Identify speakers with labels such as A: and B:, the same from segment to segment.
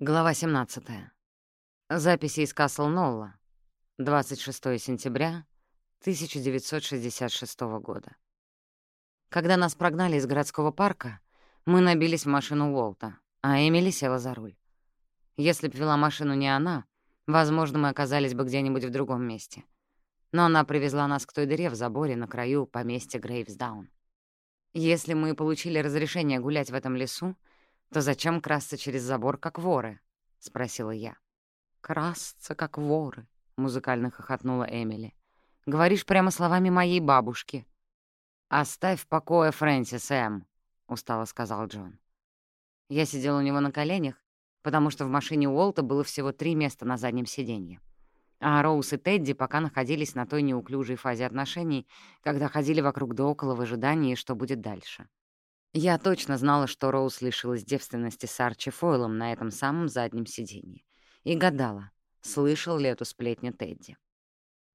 A: Глава 17. Записи из Касл Нолла. 26 сентября 1966 года. Когда нас прогнали из городского парка, мы набились в машину Уолта, а Эмили села за руль. Если б вела машину не она, возможно, мы оказались бы где-нибудь в другом месте. Но она привезла нас к той дыре в заборе на краю поместья Грейвсдаун. Если мы получили разрешение гулять в этом лесу, то зачем красться через забор, как воры?» — спросила я. «Красться, как воры», — музыкально хохотнула Эмили. «Говоришь прямо словами моей бабушки». «Оставь в покое Фрэнсис, Эм», — устало сказал Джон. Я сидел у него на коленях, потому что в машине Уолта было всего три места на заднем сиденье. А Роуз и Тедди пока находились на той неуклюжей фазе отношений, когда ходили вокруг да около в ожидании, что будет дальше. Я точно знала, что Роуз лишилась девственности с Арчи Фойлом на этом самом заднем сиденье. И гадала, слышал ли эту сплетню Тедди.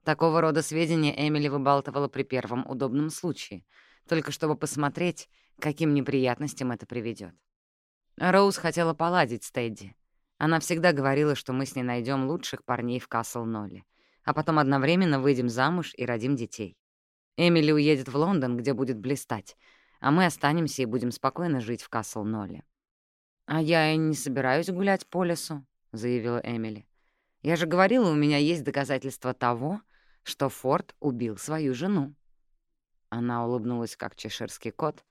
A: Такого рода сведения Эмили выбалтывала при первом удобном случае, только чтобы посмотреть, каким неприятностям это приведет. Роуз хотела поладить с Тедди. Она всегда говорила, что мы с ней найдем лучших парней в Касл-Нолле, а потом одновременно выйдем замуж и родим детей. Эмили уедет в Лондон, где будет блистать, а мы останемся и будем спокойно жить в Касл-Нолле. «А я и не собираюсь гулять по лесу», — заявила Эмили. «Я же говорила, у меня есть доказательства того, что Форд убил свою жену». Она улыбнулась, как чеширский кот,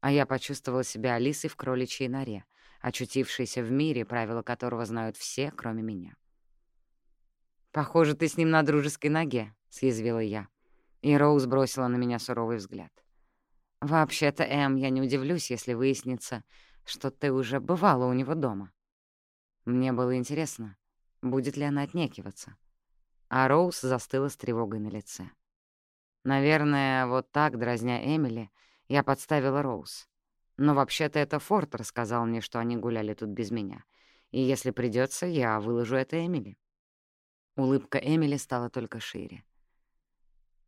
A: а я почувствовала себя Алисой в кроличьей норе, очутившейся в мире, правила которого знают все, кроме меня. «Похоже, ты с ним на дружеской ноге», — съязвила я. И Роуз бросила на меня суровый взгляд. «Вообще-то, Эм, я не удивлюсь, если выяснится, что ты уже бывала у него дома». Мне было интересно, будет ли она отнекиваться. А Роуз застыла с тревогой на лице. Наверное, вот так, дразня Эмили, я подставила Роуз. Но вообще-то это Форд рассказал мне, что они гуляли тут без меня. И если придется, я выложу это Эмили. Улыбка Эмили стала только шире.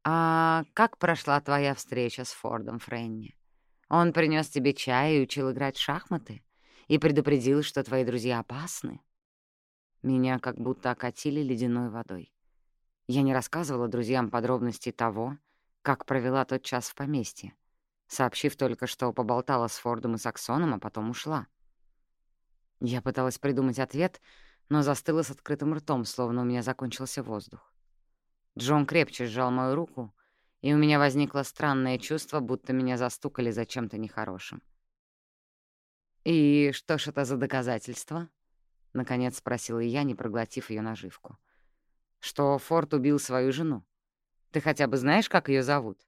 A: «А как прошла твоя встреча с Фордом, Френни? Он принес тебе чай и учил играть в шахматы? И предупредил, что твои друзья опасны?» Меня как будто окатили ледяной водой. Я не рассказывала друзьям подробностей того, как провела тот час в поместье, сообщив только, что поболтала с Фордом и Саксоном, а потом ушла. Я пыталась придумать ответ, но застыла с открытым ртом, словно у меня закончился воздух. Джон крепче сжал мою руку, и у меня возникло странное чувство, будто меня застукали за чем-то нехорошим. «И что ж это за доказательство?» — наконец спросила я, не проглотив ее наживку. «Что Форд убил свою жену. Ты хотя бы знаешь, как ее зовут?»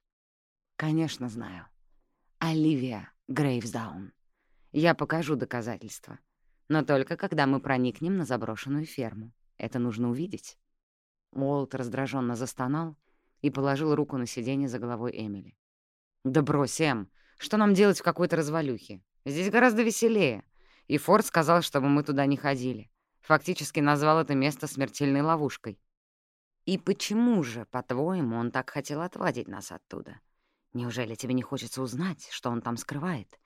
A: «Конечно знаю. Оливия Грейвсдаун. Я покажу доказательства. Но только когда мы проникнем на заброшенную ферму. Это нужно увидеть». Уолт раздраженно застонал и положил руку на сиденье за головой Эмили. «Да брось, Эм, что нам делать в какой-то развалюхе? Здесь гораздо веселее. И Форд сказал, чтобы мы туда не ходили. Фактически назвал это место смертельной ловушкой. И почему же, по-твоему, он так хотел отвадить нас оттуда? Неужели тебе не хочется узнать, что он там скрывает?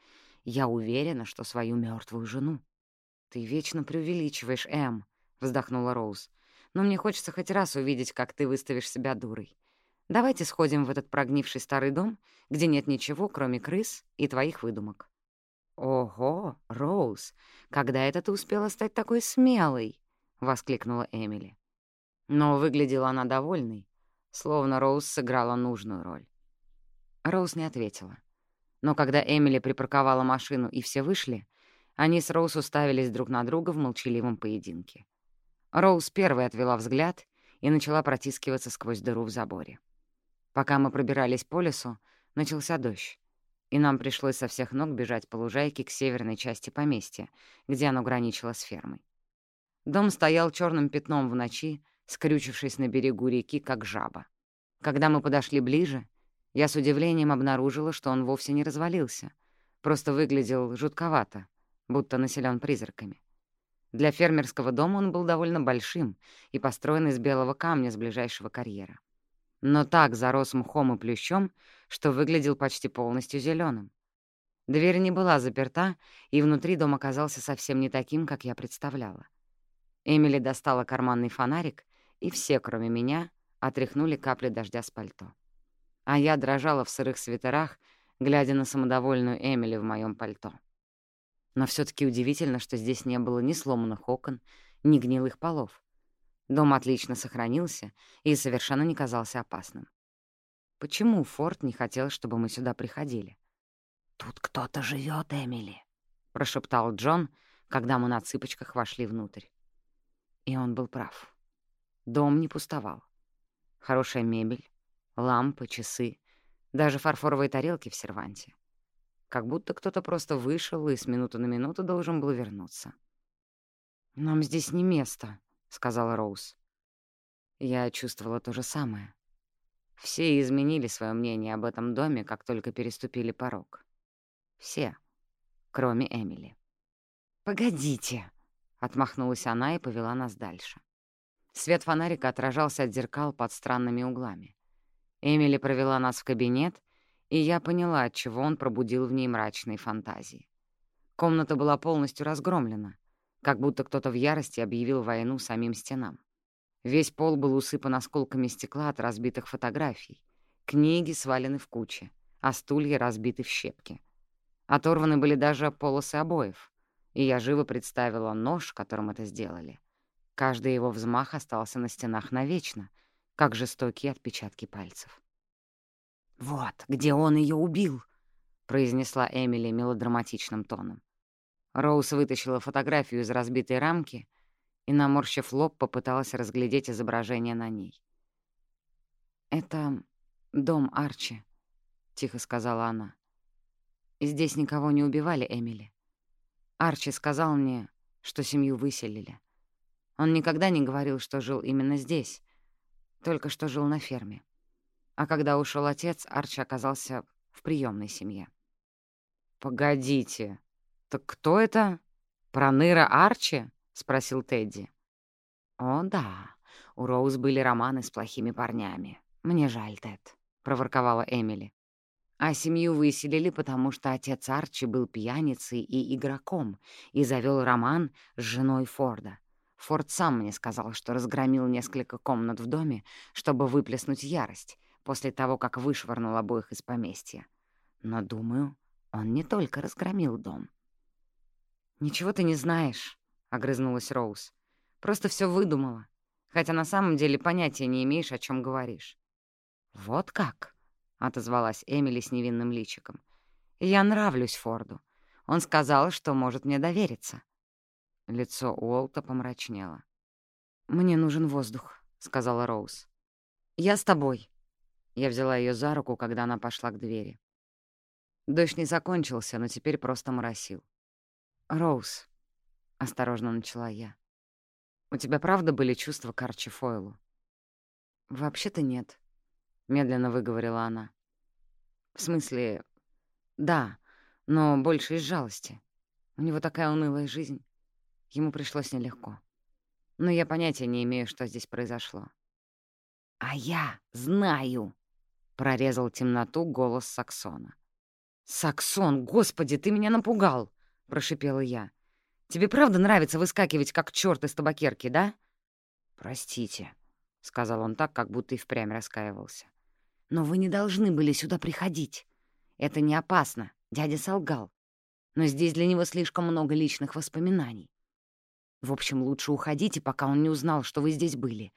A: Я уверена, что свою мертвую жену. Ты вечно преувеличиваешь, Эм, — вздохнула Роуз но мне хочется хоть раз увидеть, как ты выставишь себя дурой. Давайте сходим в этот прогнивший старый дом, где нет ничего, кроме крыс и твоих выдумок». «Ого, Роуз, когда это ты успела стать такой смелой?» — воскликнула Эмили. Но выглядела она довольной, словно Роуз сыграла нужную роль. Роуз не ответила. Но когда Эмили припарковала машину и все вышли, они с Роуз уставились друг на друга в молчаливом поединке. Роуз первой отвела взгляд и начала протискиваться сквозь дыру в заборе. Пока мы пробирались по лесу, начался дождь, и нам пришлось со всех ног бежать по лужайке к северной части поместья, где оно граничило с фермой. Дом стоял черным пятном в ночи, скрючившись на берегу реки, как жаба. Когда мы подошли ближе, я с удивлением обнаружила, что он вовсе не развалился, просто выглядел жутковато, будто населен призраками. Для фермерского дома он был довольно большим и построен из белого камня с ближайшего карьера. Но так зарос мхом и плющом, что выглядел почти полностью зеленым. Дверь не была заперта, и внутри дом оказался совсем не таким, как я представляла. Эмили достала карманный фонарик, и все, кроме меня, отряхнули капли дождя с пальто. А я дрожала в сырых свитерах, глядя на самодовольную Эмили в моем пальто. Но все таки удивительно, что здесь не было ни сломанных окон, ни гнилых полов. Дом отлично сохранился и совершенно не казался опасным. Почему Форд не хотел, чтобы мы сюда приходили? «Тут кто-то живет, Эмили», — прошептал Джон, когда мы на цыпочках вошли внутрь. И он был прав. Дом не пустовал. Хорошая мебель, лампы, часы, даже фарфоровые тарелки в серванте. Как будто кто-то просто вышел и с минуты на минуту должен был вернуться. «Нам здесь не место», — сказала Роуз. Я чувствовала то же самое. Все изменили свое мнение об этом доме, как только переступили порог. Все, кроме Эмили. «Погодите», — отмахнулась она и повела нас дальше. Свет фонарика отражался от зеркал под странными углами. Эмили провела нас в кабинет, и я поняла, отчего он пробудил в ней мрачные фантазии. Комната была полностью разгромлена, как будто кто-то в ярости объявил войну самим стенам. Весь пол был усыпан осколками стекла от разбитых фотографий. Книги свалены в кучи, а стулья разбиты в щепки. Оторваны были даже полосы обоев, и я живо представила нож, которым это сделали. Каждый его взмах остался на стенах навечно, как жестокие отпечатки пальцев. «Вот, где он ее убил!» — произнесла Эмили мелодраматичным тоном. Роуз вытащила фотографию из разбитой рамки и, наморщив лоб, попыталась разглядеть изображение на ней. «Это дом Арчи», — тихо сказала она. «Здесь никого не убивали, Эмили. Арчи сказал мне, что семью выселили. Он никогда не говорил, что жил именно здесь, только что жил на ферме. А когда ушел отец, Арчи оказался в приемной семье. «Погодите, так кто это? Проныра Арчи?» — спросил Тедди. «О, да, у Роуз были романы с плохими парнями. Мне жаль, Тед», — проворковала Эмили. А семью выселили, потому что отец Арчи был пьяницей и игроком и завел роман с женой Форда. Форд сам мне сказал, что разгромил несколько комнат в доме, чтобы выплеснуть ярость после того, как вышвырнул обоих из поместья. Но, думаю, он не только разгромил дом. «Ничего ты не знаешь», — огрызнулась Роуз. «Просто все выдумала, хотя на самом деле понятия не имеешь, о чем говоришь». «Вот как?» — отозвалась Эмили с невинным личиком. «Я нравлюсь Форду. Он сказал, что может мне довериться. Лицо Уолта помрачнело. «Мне нужен воздух», — сказала Роуз. «Я с тобой». Я взяла ее за руку, когда она пошла к двери. Дождь не закончился, но теперь просто моросил. «Роуз», — осторожно начала я, — «у тебя правда были чувства к Арчи Фойлу?» «Вообще-то нет», — медленно выговорила она. «В смысле, да, но больше из жалости. У него такая унылая жизнь. Ему пришлось нелегко. Но я понятия не имею, что здесь произошло. «А я знаю!» — прорезал темноту голос Саксона. «Саксон, господи, ты меня напугал!» — прошипела я. «Тебе правда нравится выскакивать, как черт из табакерки, да?» «Простите», — сказал он так, как будто и впрямь раскаивался. «Но вы не должны были сюда приходить. Это не опасно, дядя солгал. Но здесь для него слишком много личных воспоминаний. В общем, лучше уходите, пока он не узнал, что вы здесь были.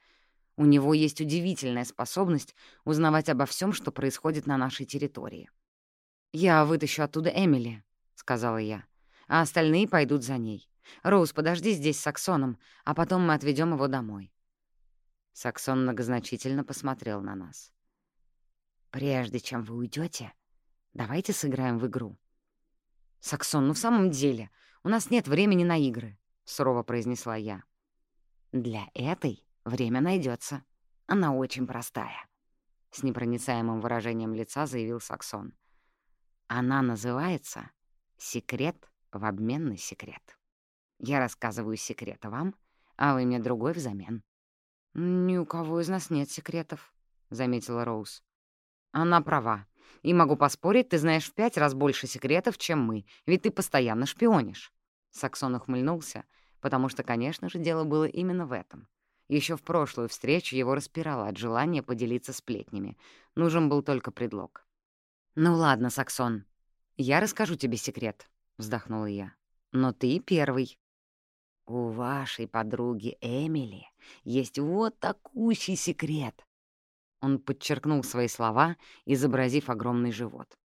A: У него есть удивительная способность узнавать обо всем, что происходит на нашей территории. «Я вытащу оттуда Эмили», — сказала я, «а остальные пойдут за ней. Роуз, подожди здесь с Саксоном, а потом мы отведем его домой». Саксон многозначительно посмотрел на нас. «Прежде чем вы уйдете, давайте сыграем в игру». «Саксон, ну в самом деле, у нас нет времени на игры», — сурово произнесла я. «Для этой время найдется. Она очень простая», — с непроницаемым выражением лица заявил Саксон. «Она называется «Секрет в обмен на секрет». Я рассказываю секрет вам, а вы мне другой взамен». «Ни у кого из нас нет секретов», — заметила Роуз. «Она права. И могу поспорить, ты знаешь в пять раз больше секретов, чем мы, ведь ты постоянно шпионишь». Саксон ухмыльнулся, потому что, конечно же, дело было именно в этом. Еще в прошлую встречу его распирало от желания поделиться сплетнями. Нужен был только предлог. «Ну ладно, Саксон, я расскажу тебе секрет», — вздохнула я. «Но ты первый». «У вашей подруги Эмили есть вот такущий секрет». Он подчеркнул свои слова, изобразив огромный живот.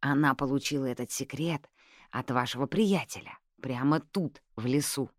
A: «Она получила этот секрет от вашего приятеля, прямо тут, в лесу.